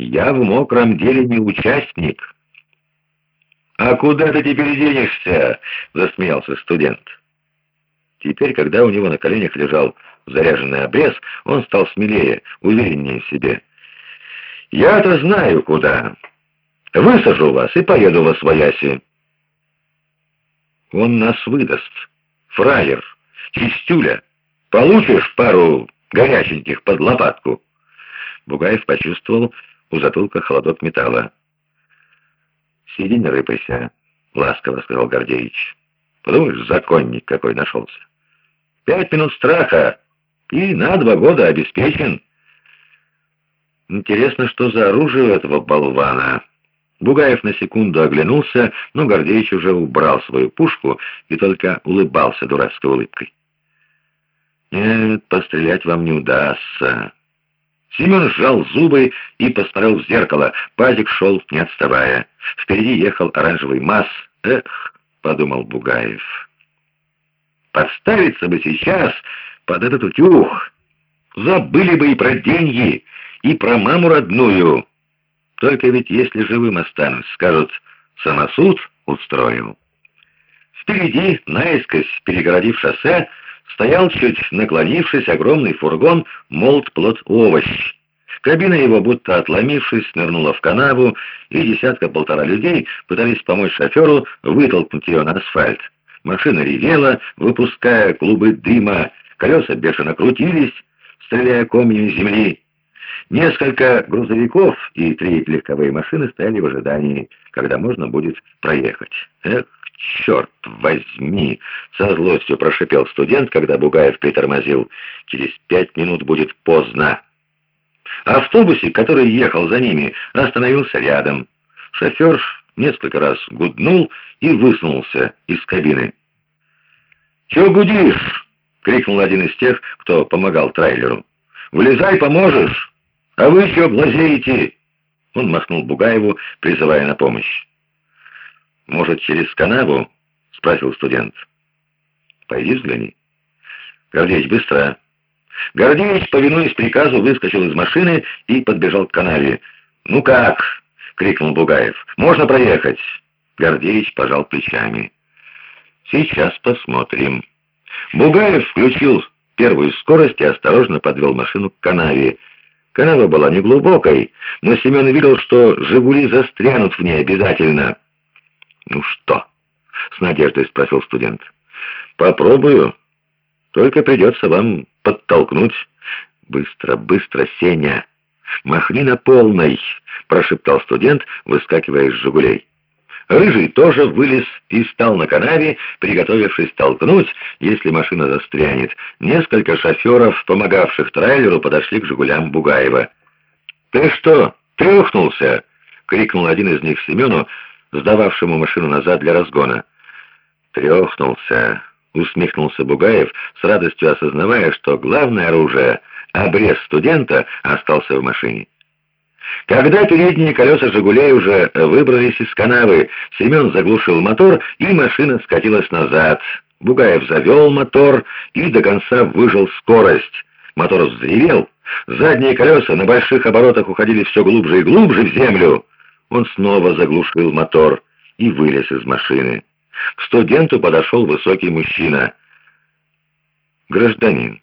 Я в мокром деле не участник». «А куда ты теперь денешься?» — засмеялся студент. Теперь, когда у него на коленях лежал заряженный обрез, он стал смелее, увереннее в себе. «Я-то знаю, куда. Высажу вас и поеду во свояси». «Он нас выдаст. Фраер, чистюля. Получишь пару горяченьких под лопатку». Бугаев почувствовал у затылка холодок металла. «Сиди, не рыпайся», — ласково сказал Гордеевич. «Подумаешь, законник какой нашелся. Пять минут страха, и на два года обеспечен». Интересно, что за оружие у этого болвана. Бугаев на секунду оглянулся, но Гордеевич уже убрал свою пушку и только улыбался дурацкой улыбкой. «Нет, пострелять вам не удастся». Семен сжал зубы и посмотрел в зеркало. Пазик шел, не отставая. Впереди ехал оранжевый масс. «Эх», — подумал Бугаев, — «подставиться бы сейчас под этот утюг. Забыли бы и про деньги, и про маму родную. Только ведь если живым останусь, скажут, самосуд устроил». Впереди, наискось перегородив шоссе, стоял, чуть наклонившись, огромный фургон «Молот-плод-овощ». Кабина его, будто отломившись, нырнула в канаву, и десятка-полтора людей пытались помочь шоферу вытолкнуть ее на асфальт. Машина ревела, выпуская клубы дыма, колеса бешено крутились, стреляя комьями земли. Несколько грузовиков и три легковые машины стояли в ожидании, когда можно будет проехать. Эх, черт возьми!» — со злостью прошипел студент, когда Бугаев притормозил. «Через пять минут будет поздно». Автобусик, который ехал за ними, остановился рядом. Шофер несколько раз гуднул и высунулся из кабины. «Чего гудишь?» — крикнул один из тех, кто помогал трейлеру. «Вылезай, поможешь! А вы чего глазеете?» Он махнул Бугаеву, призывая на помощь. «Может, через канаву?» — спросил студент. «Пойди взгляни». «Гордеич, быстро!» Гордеич, повинуясь приказу, выскочил из машины и подбежал к канаве. «Ну как?» — крикнул Бугаев. «Можно проехать?» Гордеич пожал плечами. «Сейчас посмотрим». Бугаев включил первую скорость и осторожно подвел машину к канаве. Канава была неглубокой, но Семен видел, что «Жигули» застрянут в ней обязательно. «Ну что?» — с надеждой спросил студент. «Попробую. Только придется вам подтолкнуть. Быстро, быстро, Сеня! Махни на полной!» — прошептал студент, выскакивая из «Жигулей». Рыжий тоже вылез и стал на канаве, приготовившись толкнуть, если машина застрянет. Несколько шоферов, помогавших трейлеру, подошли к «Жигулям» Бугаева. «Ты что, трюхнулся?» — крикнул один из них Семену, сдававшему машину назад для разгона. «Трехнулся», — усмехнулся Бугаев, с радостью осознавая, что главное оружие, обрез студента, остался в машине. Когда передние колеса «Жигулей» уже выбрались из канавы, Семен заглушил мотор, и машина скатилась назад. Бугаев завел мотор и до конца выжил скорость. Мотор взревел, задние колеса на больших оборотах уходили все глубже и глубже в землю. Он снова заглушил мотор и вылез из машины. К студенту подошел высокий мужчина. «Гражданин,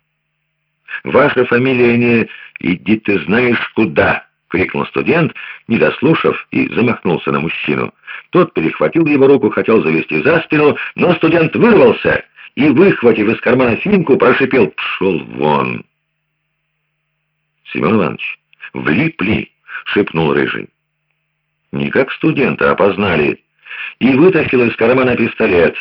ваша фамилия не «Иди ты знаешь куда!» — крикнул студент, не дослушав, и замахнулся на мужчину. Тот перехватил его руку, хотел завести за спину, но студент вырвался и, выхватив из кармана финку, прошипел «Пшел вон!» «Семен Иванович, влипли!» — шепнул Рыжий. «Не как студента опознали!» и вытащил из кармана пистолет.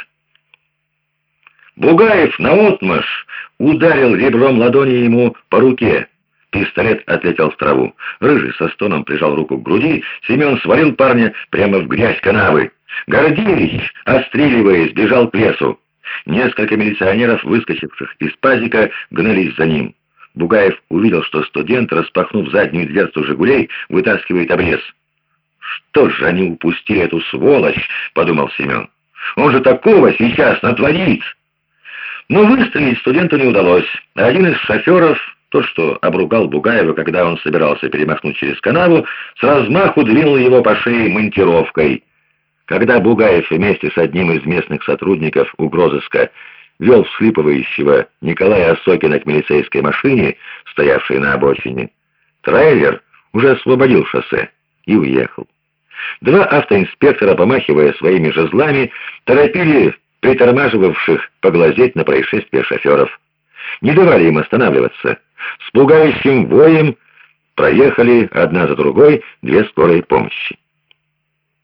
Бугаев наотмашь ударил ребром ладони ему по руке. Пистолет отлетел в траву. Рыжий со стоном прижал руку к груди. Семен свалил парня прямо в грязь канавы. Гордеевич, остреливаясь, бежал к лесу. Несколько милиционеров, выскочивших из пазика, гнались за ним. Бугаев увидел, что студент, распахнув заднюю дверцу «Жигулей», вытаскивает обрез. «Что же они упустили эту сволочь?» — подумал Семен. «Он же такого сейчас натворит!» Но выстрелить студенту не удалось. Один из шоферов Тот, что обругал Бугаева, когда он собирался перемахнуть через канаву, с размаху двинул его по шее монтировкой. Когда Бугаев вместе с одним из местных сотрудников угрозыска вел всхлипывающего Николая Осокина к милицейской машине, стоявшей на обочине, трейлер уже освободил шоссе и уехал. Два автоинспектора, помахивая своими жезлами, торопили притормаживавших поглазеть на происшествие шоферов. Не давали им останавливаться. С пугающим воем проехали одна за другой две скорые помощи.